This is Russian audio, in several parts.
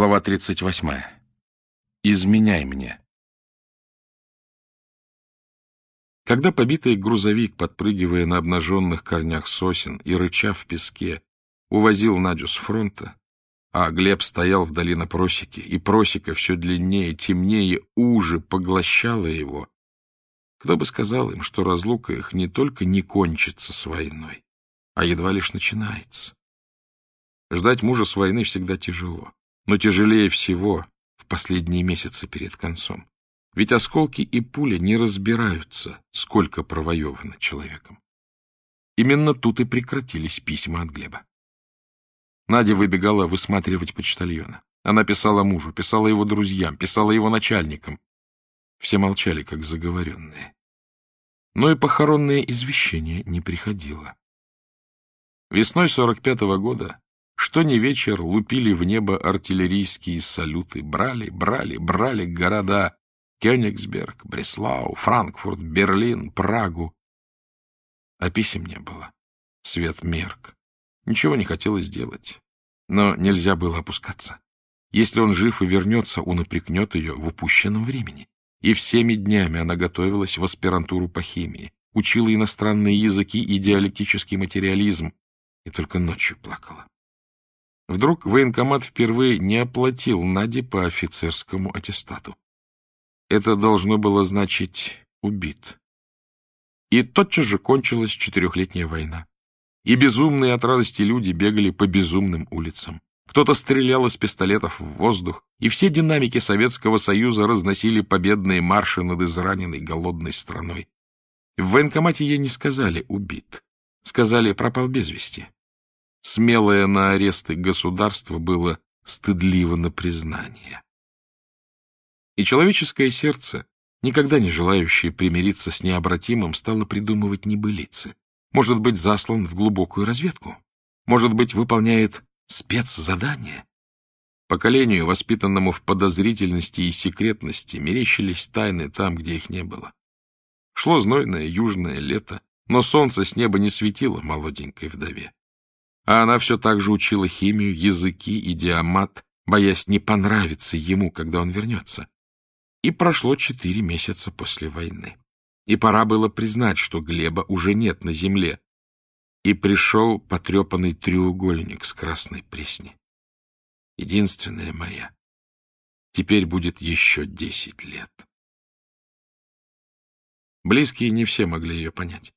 Глава 38. Изменяй мне. Когда побитый грузовик, подпрыгивая на обнаженных корнях сосен и рыча в песке, увозил Надю с фронта, а Глеб стоял вдали на просеке, и просека все длиннее, темнее, уже поглощала его, кто бы сказал им, что разлука их не только не кончится с войной, а едва лишь начинается. Ждать мужа с войны всегда тяжело. Но тяжелее всего в последние месяцы перед концом. Ведь осколки и пули не разбираются, сколько провоевано человеком. Именно тут и прекратились письма от Глеба. Надя выбегала высматривать почтальона. Она писала мужу, писала его друзьям, писала его начальникам. Все молчали, как заговоренные. Но и похоронное извещение не приходило. Весной 45-го года что ни вечер лупили в небо артиллерийские салюты, брали, брали, брали города Кёнигсберг, Бреслау, Франкфурт, Берлин, Прагу. А писем не было. Свет мерк. Ничего не хотелось делать. Но нельзя было опускаться. Если он жив и вернется, он упрекнет ее в упущенном времени. И всеми днями она готовилась в аспирантуру по химии, учила иностранные языки и диалектический материализм, и только ночью плакала. Вдруг военкомат впервые не оплатил Наде по офицерскому аттестату. Это должно было значить «убит». И тотчас же кончилась четырехлетняя война. И безумные от радости люди бегали по безумным улицам. Кто-то стрелял из пистолетов в воздух, и все динамики Советского Союза разносили победные марши над израненной голодной страной. В военкомате ей не сказали «убит», сказали «пропал без вести». Смелое на аресты государство было стыдливо на признание. И человеческое сердце, никогда не желающее примириться с необратимым, стало придумывать небылицы. Может быть, заслан в глубокую разведку? Может быть, выполняет спецзадание? Поколению, воспитанному в подозрительности и секретности, мерещились тайны там, где их не было. Шло знойное южное лето, но солнце с неба не светило молоденькой вдове. А она все так же учила химию, языки и диамат, боясь не понравиться ему, когда он вернется. И прошло четыре месяца после войны. И пора было признать, что Глеба уже нет на земле. И пришел потрепанный треугольник с красной пресни. Единственная моя. Теперь будет еще десять лет. Близкие не все могли ее понять.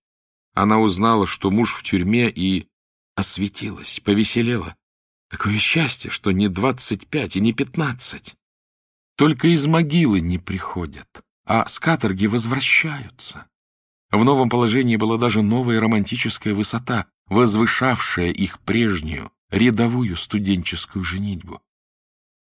Она узнала, что муж в тюрьме, и осветилась, повеселела. Какое счастье, что не двадцать пять и не пятнадцать. Только из могилы не приходят, а с каторги возвращаются. В новом положении была даже новая романтическая высота, возвышавшая их прежнюю, рядовую студенческую женитьбу.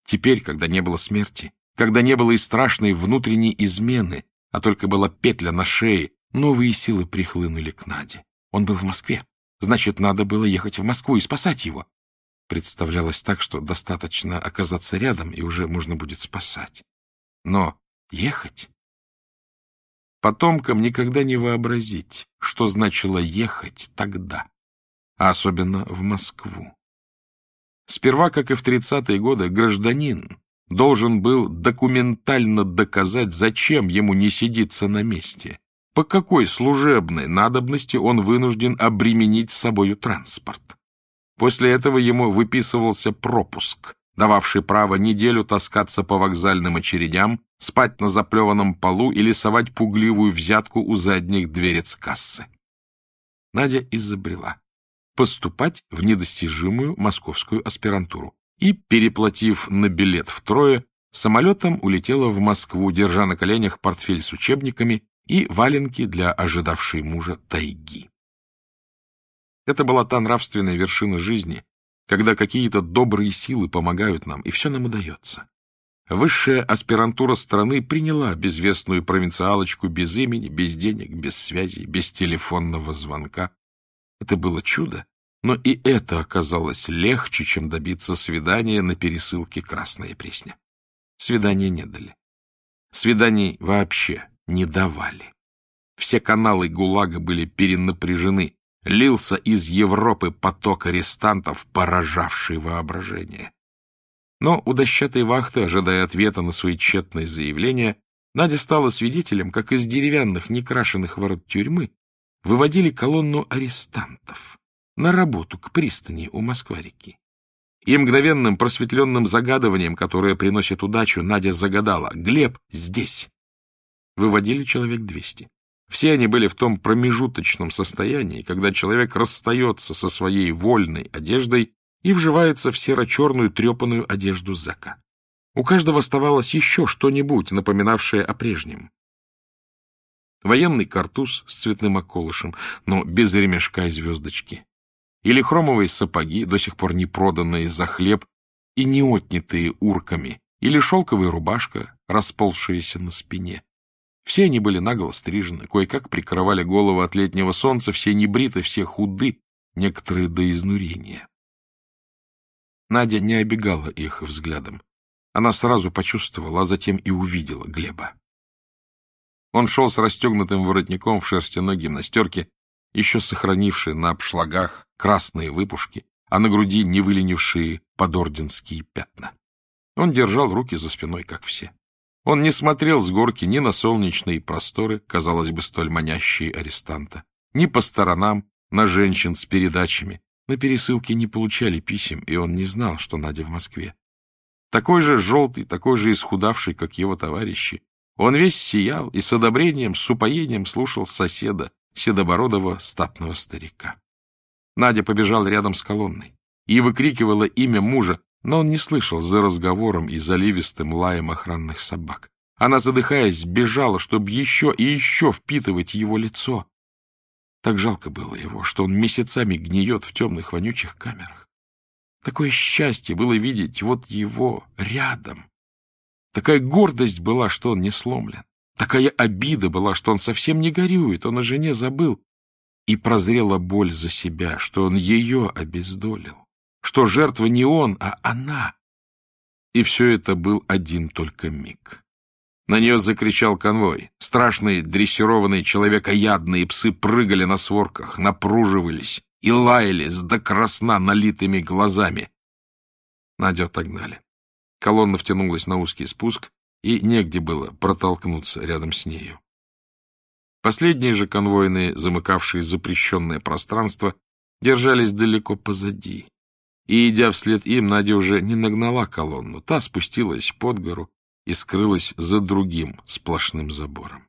Теперь, когда не было смерти, когда не было и страшной внутренней измены, а только была петля на шее, новые силы прихлынули к Наде. Он был в Москве. Значит, надо было ехать в Москву и спасать его. Представлялось так, что достаточно оказаться рядом, и уже можно будет спасать. Но ехать? Потомкам никогда не вообразить, что значило ехать тогда, а особенно в Москву. Сперва, как и в тридцатые годы, гражданин должен был документально доказать, зачем ему не сидится на месте, по какой служебной надобности он вынужден обременить собою транспорт. После этого ему выписывался пропуск, дававший право неделю таскаться по вокзальным очередям, спать на заплеванном полу или совать пугливую взятку у задних дверец кассы. Надя изобрела поступать в недостижимую московскую аспирантуру и, переплатив на билет втрое, самолетом улетела в Москву, держа на коленях портфель с учебниками и валенки для ожидавшей мужа тайги. Это была та нравственная вершина жизни, когда какие-то добрые силы помогают нам, и все нам удается. Высшая аспирантура страны приняла безвестную провинциалочку без имени, без денег, без связи, без телефонного звонка. Это было чудо, но и это оказалось легче, чем добиться свидания на пересылке «Красная пресня». Свидания не дали. Свиданий вообще не давали. Все каналы ГУЛАГа были перенапряжены. Лился из Европы поток арестантов, поражавший воображение. Но у дощатой вахты, ожидая ответа на свои тщетные заявления, Надя стала свидетелем, как из деревянных, некрашенных ворот тюрьмы выводили колонну арестантов на работу к пристани у Москва-реки. И мгновенным просветленным загадыванием, которое приносит удачу, Надя загадала «Глеб здесь!» Выводили человек двести. Все они были в том промежуточном состоянии, когда человек расстается со своей вольной одеждой и вживается в серо-черную трепанную одежду зэка. У каждого оставалось еще что-нибудь, напоминавшее о прежнем. Военный картуз с цветным околышем, но без ремешка и звездочки. Или хромовые сапоги, до сих пор не проданные за хлеб и не отнятые урками. Или шелковая рубашка, расползшаяся на спине. Все они были нагло стрижены, кое-как прикрывали голову от летнего солнца, все небриты, все худы, некоторые до изнурения. Надя не обегала их взглядом. Она сразу почувствовала, а затем и увидела Глеба. Он шел с расстегнутым воротником в шерстяной гимнастерке, еще сохранившей на обшлагах красные выпушки, а на груди не выленившие подорденские пятна. Он держал руки за спиной, как все. Он не смотрел с горки ни на солнечные просторы, казалось бы, столь манящие арестанта, ни по сторонам, на женщин с передачами. На пересылке не получали писем, и он не знал, что Надя в Москве. Такой же желтый, такой же исхудавший, как его товарищи, он весь сиял и с одобрением, с упоением слушал соседа, седобородого статного старика. Надя побежала рядом с колонной и выкрикивала имя мужа, но он не слышал за разговором и заливистым лаем охранных собак. Она, задыхаясь, бежала, чтобы еще и еще впитывать его лицо. Так жалко было его, что он месяцами гниет в темных вонючих камерах. Такое счастье было видеть вот его рядом. Такая гордость была, что он не сломлен. Такая обида была, что он совсем не горюет, он о жене забыл. И прозрела боль за себя, что он ее обездолил что жертва не он, а она. И все это был один только миг. На нее закричал конвой. Страшные, дрессированные, человекоядные псы прыгали на сворках, напруживались и лаялись до красна налитыми глазами. Надю отогнали. Колонна втянулась на узкий спуск, и негде было протолкнуться рядом с нею. Последние же конвойные, замыкавшие запрещенное пространство, держались далеко позади. И, идя вслед им, Надя уже не нагнала колонну. Та спустилась под гору и скрылась за другим сплошным забором.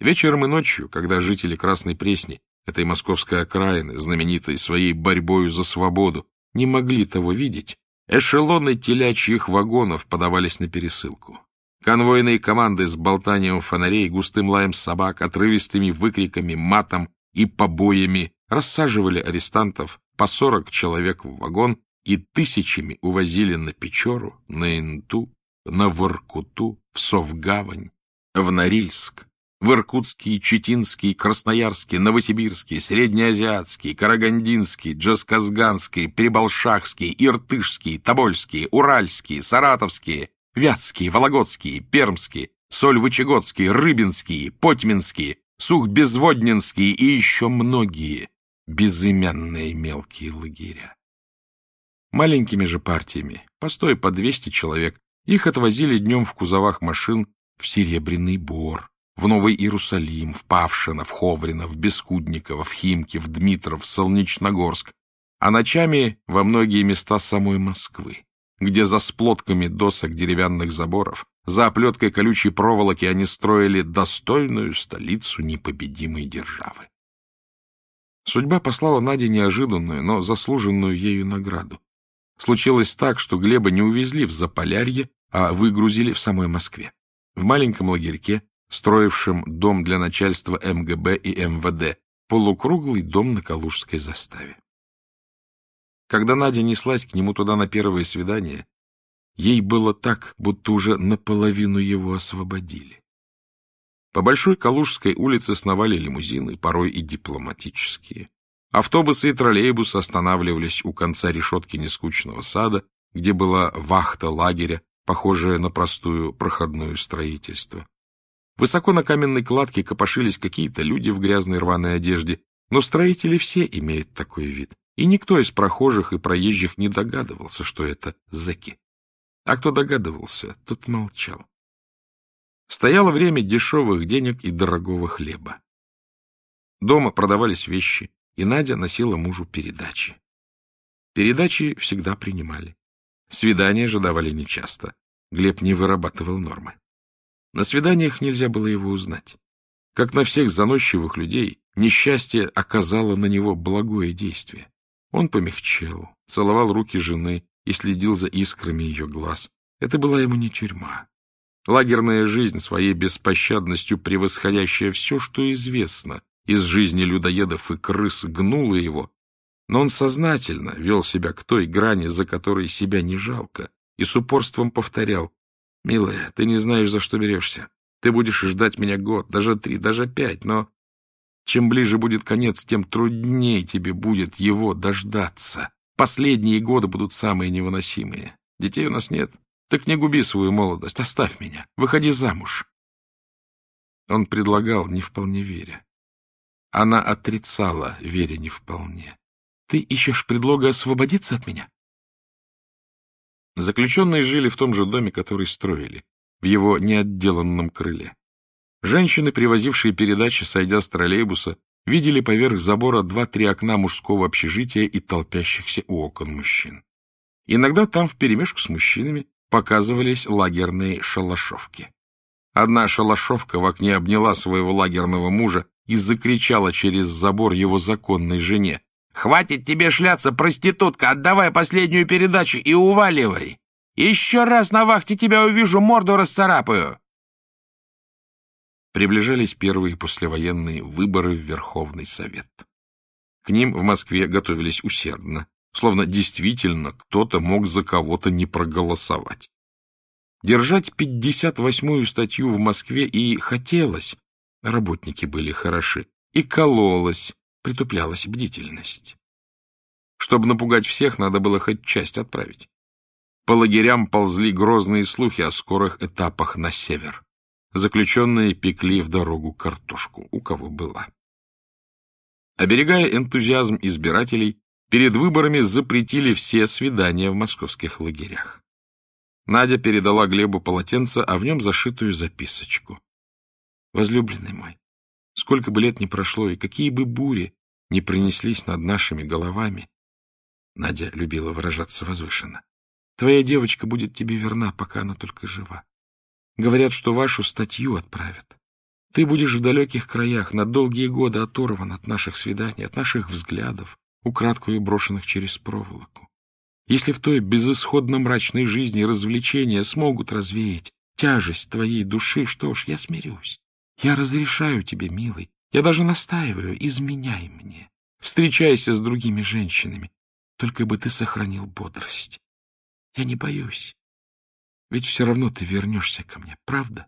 Вечером и ночью, когда жители Красной Пресни, этой московской окраины, знаменитой своей борьбою за свободу, не могли того видеть, эшелоны телячьих вагонов подавались на пересылку. Конвойные команды с болтанием фонарей, густым лаем собак, отрывистыми выкриками, матом и побоями рассаживали арестантов по сорок человек в вагон и тысячами увозили на Печору, на Инту, на Воркуту, в Совгавань, в Норильск, в Иркутский, Читинский, Красноярский, Новосибирский, Среднеазиатский, Карагандинский, Джасказганский, Прибалшахский, Иртышский, Тобольский, Уральский, Саратовский, Вятский, Вологодский, Пермский, Сольвычегодский, Рыбинский, Потьминский, Сухбезводнинский и еще многие, безымянные мелкие лагеря. Маленькими же партиями, постой по 200 человек, их отвозили днем в кузовах машин в Серебряный Бор, в Новый Иерусалим, в Павшино, в Ховрино, в Бескудниково, в Химки, в Дмитров, в Солнечногорск, а ночами во многие места самой Москвы, где за сплотками досок деревянных заборов, за оплеткой колючей проволоки они строили достойную столицу непобедимой державы. Судьба послала Наде неожиданную, но заслуженную ею награду. Случилось так, что Глеба не увезли в Заполярье, а выгрузили в самой Москве. В маленьком лагерьке, строившем дом для начальства МГБ и МВД, полукруглый дом на Калужской заставе. Когда Надя неслась к нему туда на первое свидание, ей было так, будто уже наполовину его освободили. По Большой Калужской улице сновали лимузины, порой и дипломатические. Автобусы и троллейбусы останавливались у конца решетки нескучного сада, где была вахта лагеря, похожая на простую проходное строительство. Высоко на каменной кладке копошились какие-то люди в грязной рваной одежде, но строители все имеют такой вид. и никто из прохожих и проезжих не догадывался, что это зэки. А кто догадывался, тот молчал. Стояло время дешевых денег и дорогого хлеба. Дома продавались вещи, и Надя носила мужу передачи. Передачи всегда принимали. Свидания же давали нечасто. Глеб не вырабатывал нормы. На свиданиях нельзя было его узнать. Как на всех заносчивых людей, несчастье оказало на него благое действие. Он помягчел, целовал руки жены и следил за искрами ее глаз. Это была ему не тюрьма. Лагерная жизнь, своей беспощадностью превосходящая все, что известно из жизни людоедов и крыс, гнула его, но он сознательно вел себя к той грани, за которой себя не жалко, и с упорством повторял, «Милая, ты не знаешь, за что берешься. Ты будешь ждать меня год, даже три, даже пять, но чем ближе будет конец, тем труднее тебе будет его дождаться. Последние годы будут самые невыносимые. Детей у нас нет. Так не губи свою молодость, оставь меня, выходи замуж. Он предлагал, не вполне веря. Она отрицала, веря не вполне. Ты ищешь предлога освободиться от меня? Заключенные жили в том же доме, который строили, в его неотделанном крыле. Женщины, привозившие передачи, сойдя с троллейбуса, видели поверх забора два-три окна мужского общежития и толпящихся у окон мужчин. Иногда там вперемешку с мужчинами показывались лагерные шалашовки. Одна шалашовка в окне обняла своего лагерного мужа и закричала через забор его законной жене. «Хватит тебе шляться, проститутка! Отдавай последнюю передачу и уваливай! Еще раз на вахте тебя увижу, морду расцарапаю!» Приближались первые послевоенные выборы в Верховный Совет. К ним в Москве готовились усердно, словно действительно кто-то мог за кого-то не проголосовать. Держать 58-ю статью в Москве и хотелось, работники были хороши, и кололось, притуплялась бдительность. Чтобы напугать всех, надо было хоть часть отправить. По лагерям ползли грозные слухи о скорых этапах на север. Заключенные пекли в дорогу картошку, у кого была. Оберегая энтузиазм избирателей, перед выборами запретили все свидания в московских лагерях. Надя передала Глебу полотенце, а в нем зашитую записочку. «Возлюбленный мой, сколько бы лет ни прошло, и какие бы бури не принеслись над нашими головами, Надя любила выражаться возвышенно, твоя девочка будет тебе верна, пока она только жива. Говорят, что вашу статью отправят. Ты будешь в далеких краях, на долгие годы оторван от наших свиданий, от наших взглядов, украдкую брошенных через проволоку. Если в той безысходно мрачной жизни развлечения смогут развеять тяжесть твоей души, что ж, я смирюсь. Я разрешаю тебе, милый, я даже настаиваю, изменяй мне. Встречайся с другими женщинами, только бы ты сохранил бодрость. Я не боюсь. Ведь все равно ты вернешься ко мне, правда?